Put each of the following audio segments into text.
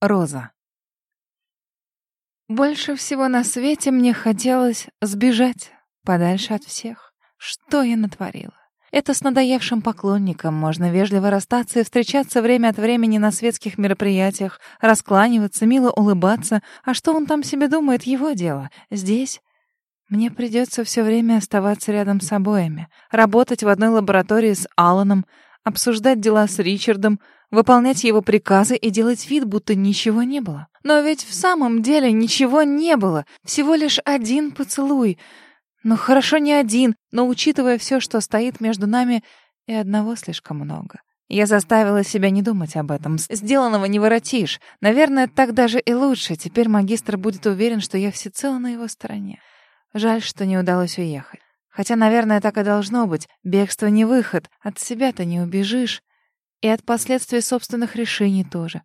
Роза. Больше всего на свете мне хотелось сбежать подальше от всех. Что я натворила? Это с надоевшим поклонником можно вежливо расстаться и встречаться время от времени на светских мероприятиях, раскланиваться, мило улыбаться. А что он там себе думает, его дело. Здесь мне придется все время оставаться рядом с обоими, работать в одной лаборатории с Алланом, обсуждать дела с Ричардом, выполнять его приказы и делать вид, будто ничего не было. Но ведь в самом деле ничего не было, всего лишь один поцелуй. Ну хорошо не один, но учитывая все, что стоит между нами, и одного слишком много. Я заставила себя не думать об этом. Сделанного не воротишь. Наверное, так даже и лучше. Теперь магистр будет уверен, что я всецело на его стороне. Жаль, что не удалось уехать. Хотя, наверное, так и должно быть. Бегство не выход. От себя-то не убежишь. И от последствий собственных решений тоже.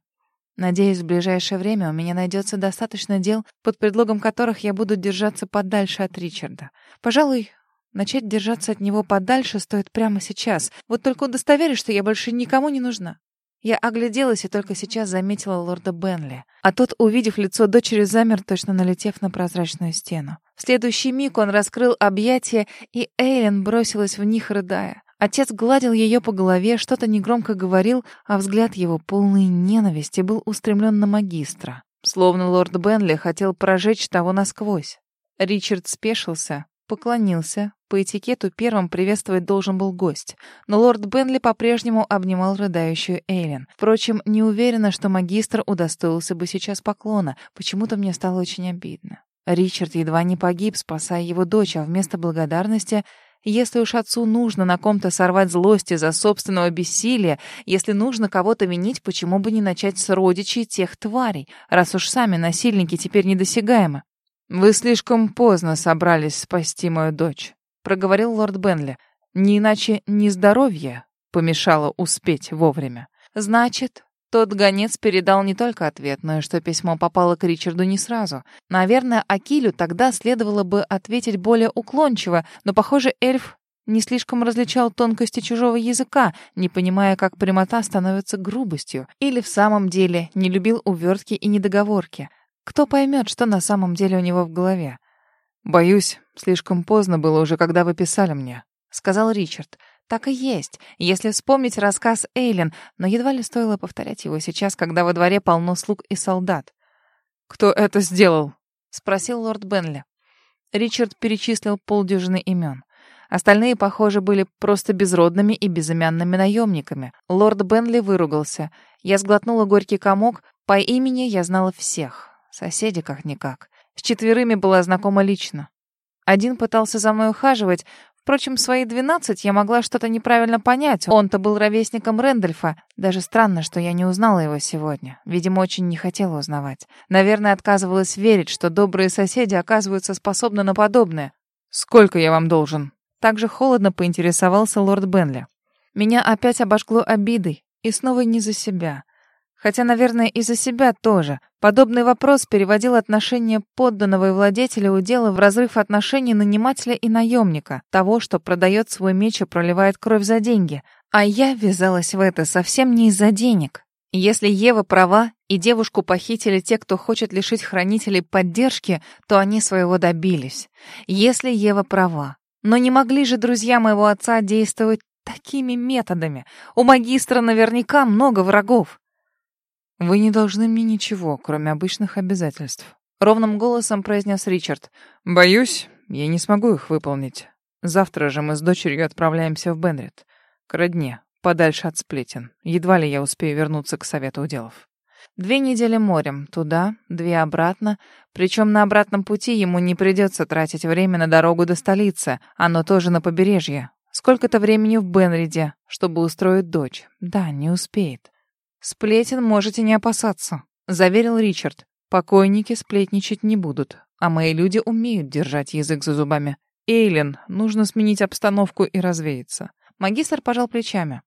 Надеюсь, в ближайшее время у меня найдется достаточно дел, под предлогом которых я буду держаться подальше от Ричарда. Пожалуй, начать держаться от него подальше стоит прямо сейчас. Вот только удостоверюсь, что я больше никому не нужна. Я огляделась и только сейчас заметила лорда Бенли. А тот, увидев лицо дочери, замер, точно налетев на прозрачную стену. В следующий миг он раскрыл объятия, и Эйлен бросилась в них, рыдая. Отец гладил ее по голове, что-то негромко говорил, а взгляд его, полный ненависти, был устремлен на магистра. Словно лорд Бенли хотел прожечь того насквозь. Ричард спешился, поклонился. По этикету первым приветствовать должен был гость. Но лорд Бенли по-прежнему обнимал рыдающую Эйлен. Впрочем, не уверена, что магистр удостоился бы сейчас поклона. Почему-то мне стало очень обидно. Ричард едва не погиб, спасая его дочь, а вместо благодарности если уж отцу нужно на ком-то сорвать злость из-за собственного бессилия, если нужно кого-то винить, почему бы не начать с родичей тех тварей, раз уж сами насильники теперь недосягаемы? «Вы слишком поздно собрались спасти мою дочь», — проговорил лорд Бенли. «Не иначе нездоровье помешало успеть вовремя». «Значит, тот гонец передал не только ответ, но и что письмо попало к Ричарду не сразу. Наверное, Акилю тогда следовало бы ответить более уклончиво, но, похоже, эльф не слишком различал тонкости чужого языка, не понимая, как прямота становится грубостью, или в самом деле не любил увертки и недоговорки. Кто поймет, что на самом деле у него в голове? «Боюсь, слишком поздно было уже, когда вы писали мне», — сказал Ричард. Так и есть, если вспомнить рассказ Эйлен, но едва ли стоило повторять его сейчас, когда во дворе полно слуг и солдат. «Кто это сделал?» — спросил лорд Бенли. Ричард перечислил полдюжины имен. Остальные, похоже, были просто безродными и безымянными наемниками. Лорд Бенли выругался. Я сглотнула горький комок. По имени я знала всех. Соседи как-никак. С четверыми была знакома лично. Один пытался за мной ухаживать, Впрочем, в свои двенадцать я могла что-то неправильно понять. Он-то был ровесником Рэндольфа. Даже странно, что я не узнала его сегодня. Видимо, очень не хотела узнавать. Наверное, отказывалась верить, что добрые соседи оказываются способны на подобное. «Сколько я вам должен?» Также холодно поинтересовался лорд Бенли. Меня опять обожгло обидой. И снова не за себя. Хотя, наверное, и за себя тоже. Подобный вопрос переводил отношение подданного и владетеля удела в разрыв отношений нанимателя и наемника, того, что продает свой меч и проливает кровь за деньги. А я ввязалась в это совсем не из-за денег. Если Ева права, и девушку похитили те, кто хочет лишить хранителей поддержки, то они своего добились. Если Ева права. Но не могли же друзья моего отца действовать такими методами. У магистра наверняка много врагов. «Вы не должны мне ничего, кроме обычных обязательств», — ровным голосом произнес Ричард. «Боюсь, я не смогу их выполнить. Завтра же мы с дочерью отправляемся в Бенрит, к родне, подальше от сплетен. Едва ли я успею вернуться к совету уделов». Две недели морем, туда, две обратно. Причем на обратном пути ему не придется тратить время на дорогу до столицы, оно тоже на побережье. Сколько-то времени в Бенриде, чтобы устроить дочь. Да, не успеет. «Сплетен можете не опасаться», — заверил Ричард. «Покойники сплетничать не будут, а мои люди умеют держать язык за зубами. Эйлен, нужно сменить обстановку и развеяться». Магистр пожал плечами.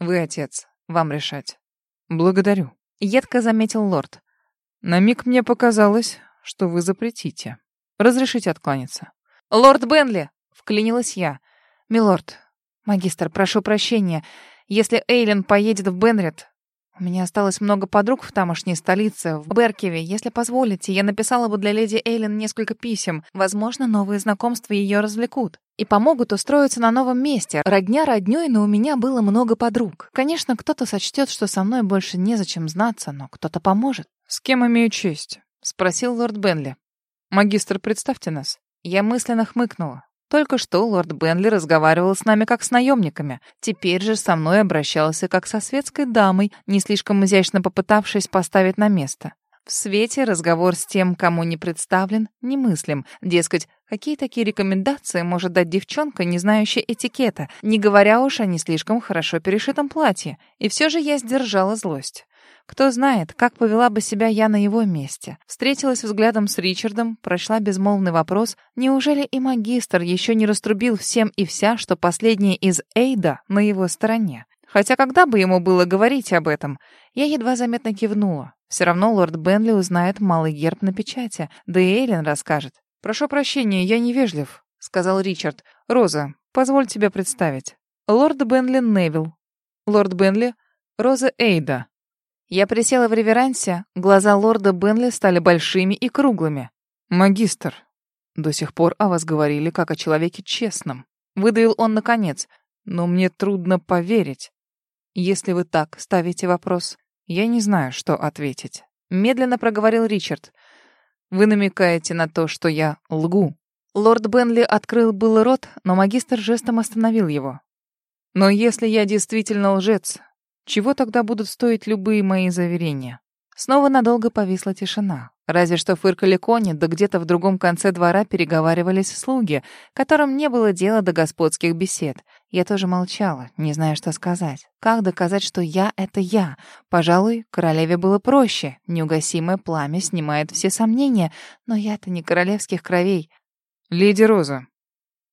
«Вы отец, вам решать». «Благодарю», — едко заметил лорд. «На миг мне показалось, что вы запретите. Разрешите откланяться». «Лорд Бенли!» — вклинилась я. «Милорд, магистр, прошу прощения. Если Эйлен поедет в Бенред, У меня осталось много подруг в тамошней столице, в Беркеве. Если позволите, я написала бы для леди Эйлин несколько писем. Возможно, новые знакомства ее развлекут. И помогут устроиться на новом месте. Родня роднёй, но у меня было много подруг. Конечно, кто-то сочтет, что со мной больше незачем знаться, но кто-то поможет. «С кем имею честь?» — спросил лорд Бенли. «Магистр, представьте нас». Я мысленно хмыкнула. Только что лорд Бенли разговаривал с нами как с наемниками. Теперь же со мной обращался как со светской дамой, не слишком изящно попытавшись поставить на место. В свете разговор с тем, кому не представлен, немыслим. Дескать, какие такие рекомендации может дать девчонка, не знающая этикета, не говоря уж о не слишком хорошо перешитом платье. И все же я сдержала злость. Кто знает, как повела бы себя я на его месте. Встретилась взглядом с Ричардом, прошла безмолвный вопрос, неужели и магистр еще не раструбил всем и вся, что последний из Эйда на его стороне? Хотя когда бы ему было говорить об этом? Я едва заметно кивнула. Все равно лорд Бенли узнает малый герб на печати, да и Эйлин расскажет. «Прошу прощения, я невежлив», — сказал Ричард. «Роза, позволь тебя представить. Лорд Бенли Невилл. Лорд Бенли — Роза Эйда». Я присела в реверансе, глаза лорда Бенли стали большими и круглыми. «Магистр, до сих пор о вас говорили как о человеке честном», — выдавил он наконец. «Но мне трудно поверить. Если вы так ставите вопрос, я не знаю, что ответить». Медленно проговорил Ричард. «Вы намекаете на то, что я лгу». Лорд Бенли открыл был рот, но магистр жестом остановил его. «Но если я действительно лжец, чего тогда будут стоить любые мои заверения? Снова надолго повисла тишина. Разве что фыркали кони, да где-то в другом конце двора переговаривались слуги, которым не было дела до господских бесед. Я тоже молчала, не зная, что сказать. Как доказать, что я — это я? Пожалуй, королеве было проще. Неугасимое пламя снимает все сомнения, но я-то не королевских кровей. «Леди Роза,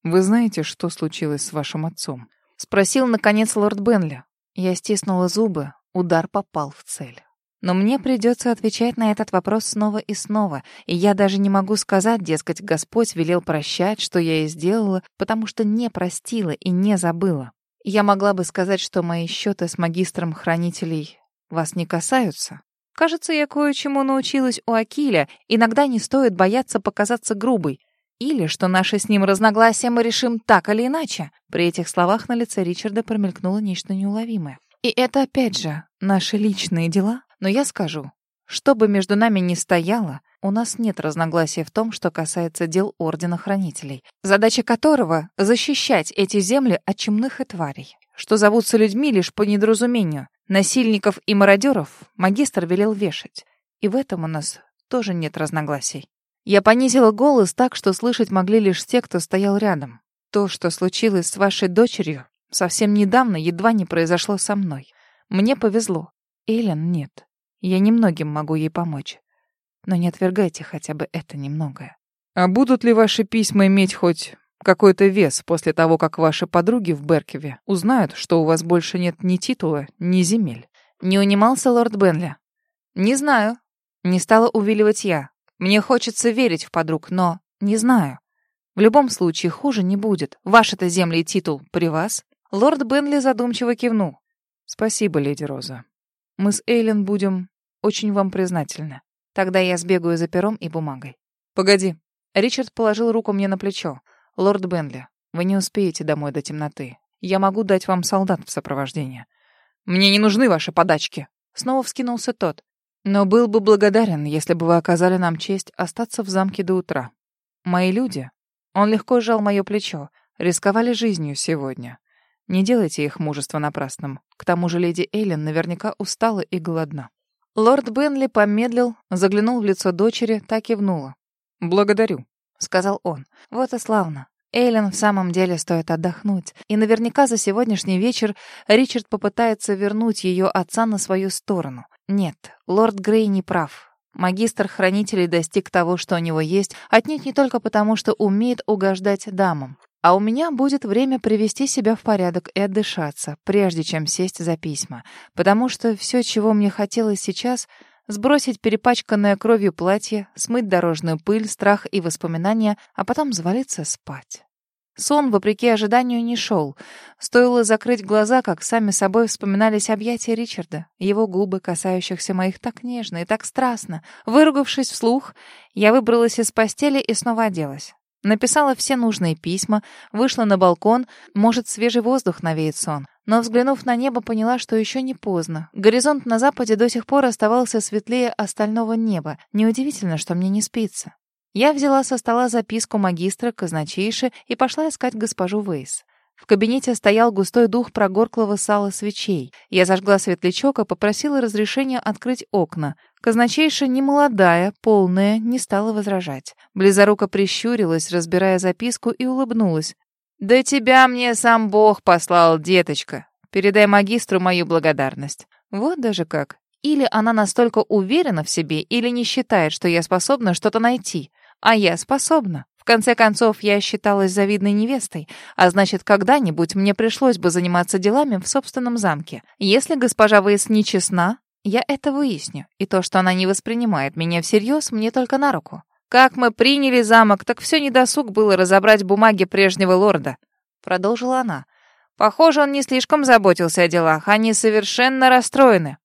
вы знаете, что случилось с вашим отцом?» — спросил, наконец, лорд Бенли. Я стиснула зубы, удар попал в цель. Но мне придется отвечать на этот вопрос снова и снова, и я даже не могу сказать, дескать, Господь велел прощать, что я и сделала, потому что не простила и не забыла. Я могла бы сказать, что мои счеты с магистром хранителей вас не касаются. Кажется, я кое-чему научилась у Акиля. Иногда не стоит бояться показаться грубой. Или что наши с ним разногласия мы решим так или иначе. При этих словах на лице Ричарда промелькнуло нечто неуловимое. И это опять же наши личные дела. Но я скажу, что бы между нами ни стояло, у нас нет разногласий в том, что касается дел Ордена Хранителей, задача которого — защищать эти земли от чумных и тварей, что зовутся людьми лишь по недоразумению. Насильников и мародеров магистр велел вешать. И в этом у нас тоже нет разногласий. Я понизила голос так, что слышать могли лишь те, кто стоял рядом. То, что случилось с вашей дочерью, совсем недавно едва не произошло со мной. Мне повезло. Эллен нет. Я немногим могу ей помочь. Но не отвергайте хотя бы это немногое. А будут ли ваши письма иметь хоть какой-то вес после того, как ваши подруги в Беркеве узнают, что у вас больше нет ни титула, ни земель? Не унимался лорд Бенли. Не знаю. Не стала увиливать я. Мне хочется верить в подруг, но не знаю. В любом случае хуже не будет. Ваши-то земли и титул при вас. Лорд Бенли задумчиво кивнул. Спасибо, леди Роза. Мы с Эйлен будем очень вам признательны. Тогда я сбегаю за пером и бумагой. Погоди. Ричард положил руку мне на плечо. Лорд Бенли, вы не успеете домой до темноты. Я могу дать вам солдат в сопровождение. Мне не нужны ваши подачки. Снова вскинулся тот. Но был бы благодарен, если бы вы оказали нам честь остаться в замке до утра. Мои люди, он легко сжал мое плечо, рисковали жизнью сегодня. Не делайте их мужество напрасным. К тому же леди Эйлен наверняка устала и голодна. Лорд Бенли помедлил, заглянул в лицо дочери, так и внула. «Благодарю», — сказал он. «Вот и славно. Эйлен в самом деле стоит отдохнуть, и наверняка за сегодняшний вечер Ричард попытается вернуть ее отца на свою сторону. Нет, лорд Грей не прав. Магистр хранителей достиг того, что у него есть, отнюдь не только потому, что умеет угождать дамам. А у меня будет время привести себя в порядок и отдышаться, прежде чем сесть за письма. Потому что все, чего мне хотелось сейчас — сбросить перепачканное кровью платье, смыть дорожную пыль, страх и воспоминания, а потом завалиться спать. Сон, вопреки ожиданию, не шел. Стоило закрыть глаза, как сами собой вспоминались объятия Ричарда, его губы, касающихся моих так нежно и так страстно. Выругавшись вслух, я выбралась из постели и снова оделась. Написала все нужные письма, вышла на балкон, может, свежий воздух навеет сон. Но, взглянув на небо, поняла, что еще не поздно. Горизонт на западе до сих пор оставался светлее остального неба. Неудивительно, что мне не спится. Я взяла со стола записку магистра, казначейши и пошла искать госпожу Вейс. В кабинете стоял густой дух прогорклого сала свечей. Я зажгла светлячок и попросила разрешения открыть окна. Казначейша, немолодая, полная, не стала возражать. Близоруко прищурилась, разбирая записку, и улыбнулась. «Да тебя мне сам Бог послал, деточка. Передай магистру мою благодарность». Вот даже как. Или она настолько уверена в себе, или не считает, что я способна что-то найти. А я способна. В конце концов, я считалась завидной невестой, а значит, когда-нибудь мне пришлось бы заниматься делами в собственном замке. Если госпожа Вейс нечестна, я это выясню, и то, что она не воспринимает меня всерьез, мне только на руку. Как мы приняли замок, так все недосуг было разобрать бумаги прежнего лорда. Продолжила она. Похоже, он не слишком заботился о делах, они совершенно расстроены.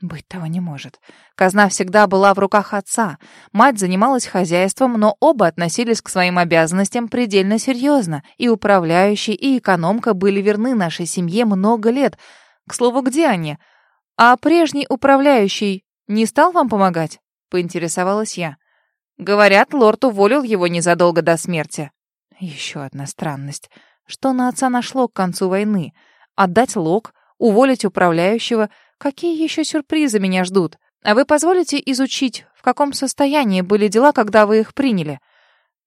Быть того не может. Казна всегда была в руках отца. Мать занималась хозяйством, но оба относились к своим обязанностям предельно серьезно. И управляющий, и экономка были верны нашей семье много лет. К слову, где они? А прежний управляющий не стал вам помогать? Поинтересовалась я. Говорят, лорд уволил его незадолго до смерти. Еще одна странность. Что на отца нашло к концу войны? Отдать лог, уволить управляющего — Какие еще сюрпризы меня ждут? А вы позволите изучить, в каком состоянии были дела, когда вы их приняли?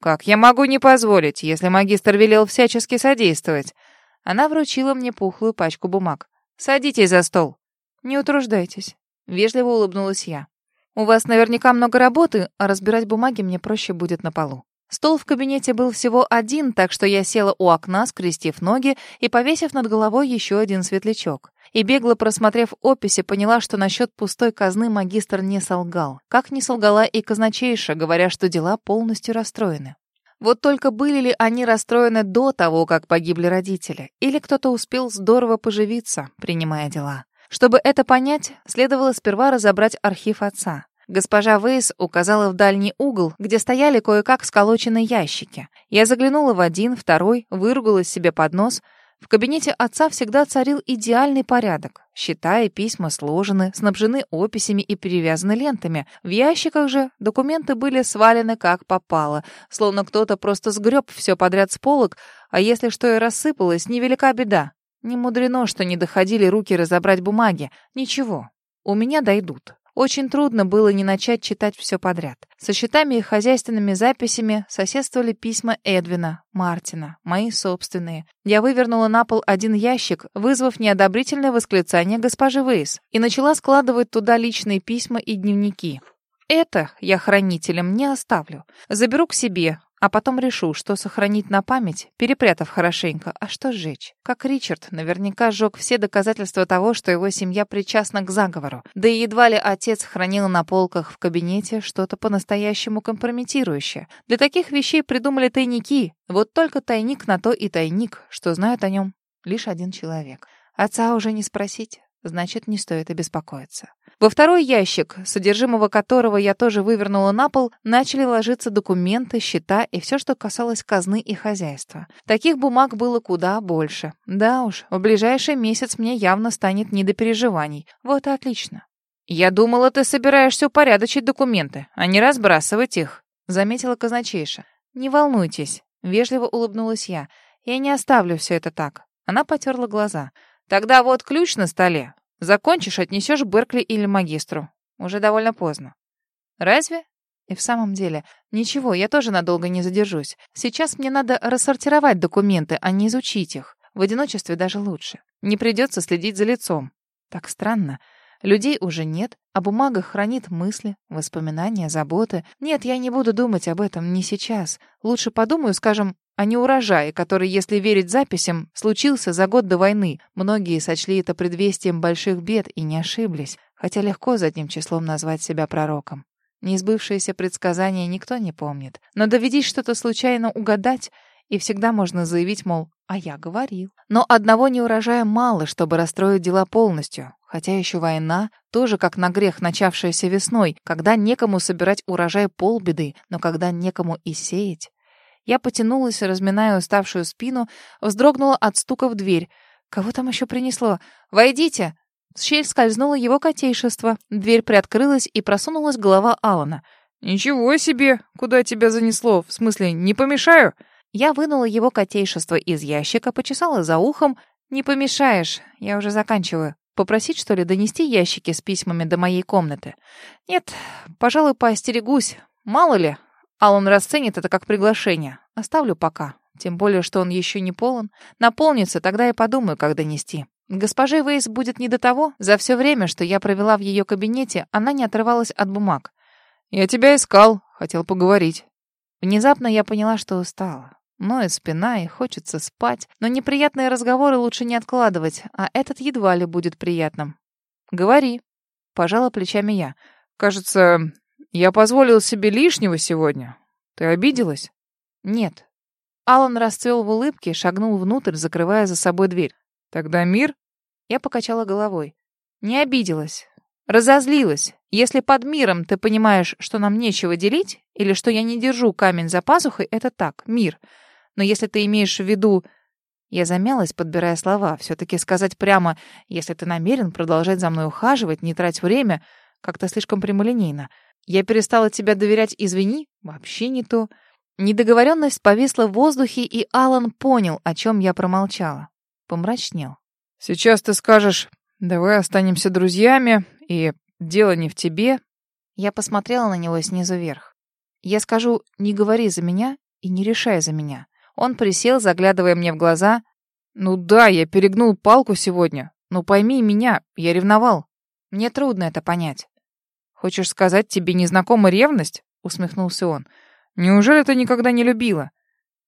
Как я могу не позволить, если магистр велел всячески содействовать? Она вручила мне пухлую пачку бумаг. Садитесь за стол. Не утруждайтесь. Вежливо улыбнулась я. У вас наверняка много работы, а разбирать бумаги мне проще будет на полу. Стол в кабинете был всего один, так что я села у окна, скрестив ноги и повесив над головой еще один светлячок и, бегло просмотрев описи, поняла, что насчет пустой казны магистр не солгал. Как не солгала и казначейша, говоря, что дела полностью расстроены. Вот только были ли они расстроены до того, как погибли родители, или кто-то успел здорово поживиться, принимая дела? Чтобы это понять, следовало сперва разобрать архив отца. Госпожа Вейс указала в дальний угол, где стояли кое-как сколоченные ящики. Я заглянула в один, второй, выругалась себе под нос — в кабинете отца всегда царил идеальный порядок. Счета и письма сложены, снабжены описями и перевязаны лентами. В ящиках же документы были свалены как попало, словно кто-то просто сгреб все подряд с полок, а если что и рассыпалось, невелика беда. Не мудрено, что не доходили руки разобрать бумаги. Ничего, у меня дойдут. Очень трудно было не начать читать все подряд. Со счетами и хозяйственными записями соседствовали письма Эдвина, Мартина, мои собственные. Я вывернула на пол один ящик, вызвав неодобрительное восклицание госпожи Вейс, и начала складывать туда личные письма и дневники. Это я хранителям не оставлю. Заберу к себе, а потом решу, что сохранить на память, перепрятав хорошенько, а что сжечь. Как Ричард наверняка сжег все доказательства того, что его семья причастна к заговору. Да и едва ли отец хранил на полках в кабинете что-то по-настоящему компрометирующее. Для таких вещей придумали тайники. Вот только тайник на то и тайник, что знает о нем лишь один человек. Отца уже не спросить, значит, не стоит и беспокоиться. Во второй ящик, содержимого которого я тоже вывернула на пол, начали ложиться документы, счета и все, что касалось казны и хозяйства. Таких бумаг было куда больше. Да уж, в ближайший месяц мне явно станет не до переживаний. Вот и отлично. «Я думала, ты собираешься упорядочить документы, а не разбрасывать их», — заметила казначейша. «Не волнуйтесь», — вежливо улыбнулась я. «Я не оставлю все это так». Она потерла глаза. «Тогда вот ключ на столе. Закончишь, отнесешь Беркли или магистру. Уже довольно поздно. Разве? И в самом деле, ничего, я тоже надолго не задержусь. Сейчас мне надо рассортировать документы, а не изучить их. В одиночестве даже лучше. Не придется следить за лицом. Так странно. Людей уже нет, а бумага хранит мысли, воспоминания, заботы. Нет, я не буду думать об этом не сейчас. Лучше подумаю, скажем, а не урожай, который, если верить записям, случился за год до войны. Многие сочли это предвестием больших бед и не ошиблись, хотя легко задним числом назвать себя пророком. Неизбывшиеся предсказания никто не помнит. Но доведись что-то случайно угадать, И всегда можно заявить, мол, а я говорил. Но одного неурожая мало, чтобы расстроить дела полностью. Хотя еще война, тоже как на грех, начавшаяся весной, когда некому собирать урожай полбеды, но когда некому и сеять. Я потянулась, разминая уставшую спину, вздрогнула от стука в дверь. Кого там еще принесло? «Войдите!» В щель скользнуло его котейшество. Дверь приоткрылась, и просунулась голова Алана. «Ничего себе! Куда тебя занесло? В смысле, не помешаю?» Я вынула его котейшество из ящика, почесала за ухом. «Не помешаешь, я уже заканчиваю. Попросить, что ли, донести ящики с письмами до моей комнаты? Нет, пожалуй, поостерегусь. Мало ли, Алан расценит это как приглашение. Оставлю пока. Тем более, что он еще не полон. Наполнится, тогда я подумаю, как донести. Госпоже Вейс будет не до того. За все время, что я провела в ее кабинете, она не отрывалась от бумаг. «Я тебя искал. Хотел поговорить». Внезапно я поняла, что устала. Ноет спина и хочется спать, но неприятные разговоры лучше не откладывать, а этот едва ли будет приятным. «Говори», — пожала плечами я. «Кажется, я позволил себе лишнего сегодня. Ты обиделась?» «Нет». Алан расцвел в улыбке, шагнул внутрь, закрывая за собой дверь. «Тогда мир?» Я покачала головой. «Не обиделась. Разозлилась. Если под миром ты понимаешь, что нам нечего делить, или что я не держу камень за пазухой, это так, мир. Но если ты имеешь в виду... Я замялась, подбирая слова. Все-таки сказать прямо, если ты намерен продолжать за мной ухаживать, не трать время, как-то слишком прямолинейно. Я перестала тебя доверять, извини, вообще не то. Недоговоренность повисла в воздухе, и Алан понял, о чем я промолчала. Помрачнел. Сейчас ты скажешь, давай останемся друзьями, и дело не в тебе. Я посмотрела на него снизу вверх. Я скажу, не говори за меня и не решай за меня. Он присел, заглядывая мне в глаза. «Ну да, я перегнул палку сегодня. Но пойми меня, я ревновал». «Мне трудно это понять». «Хочешь сказать, тебе незнакома ревность?» — усмехнулся он. «Неужели ты никогда не любила?»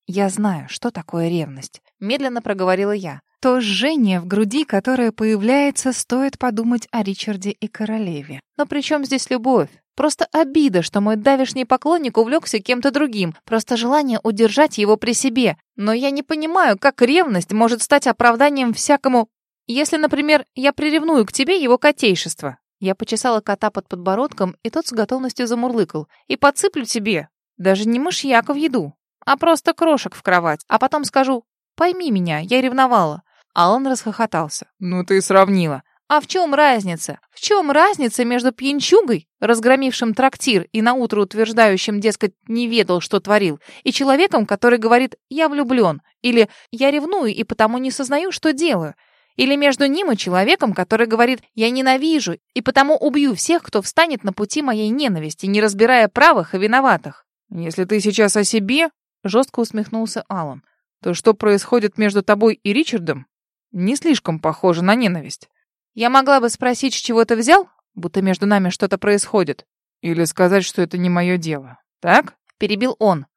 «Я знаю, что такое ревность», — медленно проговорила я. То жжение в груди, которое появляется, стоит подумать о Ричарде и королеве. Но при чем здесь любовь? Просто обида, что мой давишний поклонник увлекся кем-то другим. Просто желание удержать его при себе. Но я не понимаю, как ревность может стать оправданием всякому... Если, например, я приревную к тебе его котейшество. Я почесала кота под подбородком, и тот с готовностью замурлыкал. И подсыплю тебе. Даже не мышьяка в еду, а просто крошек в кровать. А потом скажу, пойми меня, я ревновала. А он расхохотался. Ну ты сравнила. А в чем разница? В чем разница между пьянчугой, разгромившим трактир и наутро утверждающим, дескать, не ведал, что творил, и человеком, который говорит «я влюблен» или «я ревную и потому не сознаю, что делаю», или между ним и человеком, который говорит «я ненавижу и потому убью всех, кто встанет на пути моей ненависти, не разбирая правых и виноватых». «Если ты сейчас о себе», — жестко усмехнулся Алан, «то что происходит между тобой и Ричардом, не слишком похоже на ненависть». Я могла бы спросить, с чего ты взял, будто между нами что-то происходит. Или сказать, что это не мое дело. Так? Перебил он.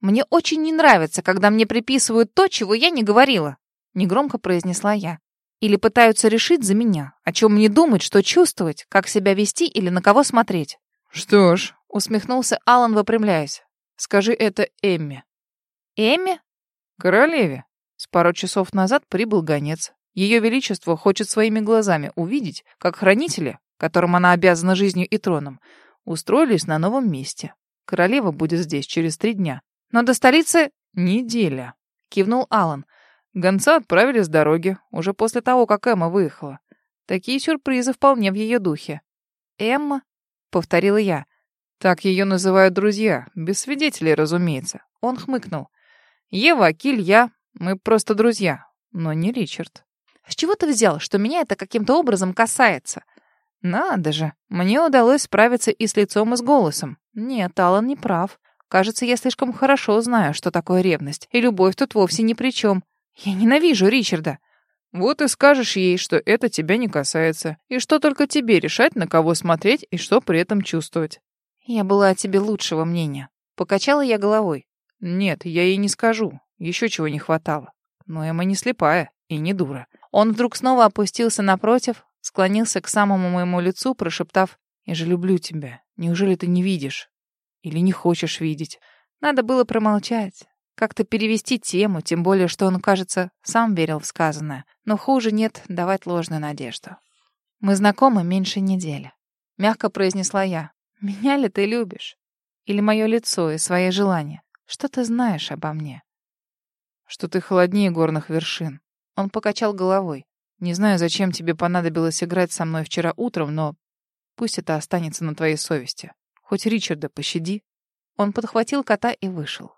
Мне очень не нравится, когда мне приписывают то, чего я не говорила. Негромко произнесла я. Или пытаются решить за меня, о чем мне думать, что чувствовать, как себя вести или на кого смотреть. Что ж, усмехнулся Алан, выпрямляясь. Скажи это Эмме. Эмме? Королеве. С пару часов назад прибыл гонец. Ее Величество хочет своими глазами увидеть, как хранители, которым она обязана жизнью и троном, устроились на новом месте. Королева будет здесь через три дня. Но до столицы неделя. Кивнул Алан. Гонца отправили с дороги, уже после того, как Эмма выехала. Такие сюрпризы вполне в ее духе. «Эмма?» — повторила я. Так ее называют друзья, без свидетелей, разумеется. Он хмыкнул. Ева, Акиль, я, мы просто друзья, но не Ричард. С чего ты взял, что меня это каким-то образом касается? Надо же, мне удалось справиться и с лицом, и с голосом. Нет, Алан не прав. Кажется, я слишком хорошо знаю, что такое ревность, и любовь тут вовсе ни при чем. Я ненавижу Ричарда. Вот и скажешь ей, что это тебя не касается, и что только тебе решать, на кого смотреть и что при этом чувствовать. Я была о тебе лучшего мнения. Покачала я головой. Нет, я ей не скажу. Еще чего не хватало. Но Эмма не слепая и не дура. Он вдруг снова опустился напротив, склонился к самому моему лицу, прошептав «Я же люблю тебя. Неужели ты не видишь? Или не хочешь видеть?» Надо было промолчать. Как-то перевести тему, тем более, что он, кажется, сам верил в сказанное. Но хуже нет давать ложную надежду. «Мы знакомы меньше недели», — мягко произнесла я. «Меня ли ты любишь? Или мое лицо и свои желания? Что ты знаешь обо мне?» «Что ты холоднее горных вершин». Он покачал головой. «Не знаю, зачем тебе понадобилось играть со мной вчера утром, но пусть это останется на твоей совести. Хоть Ричарда пощади». Он подхватил кота и вышел.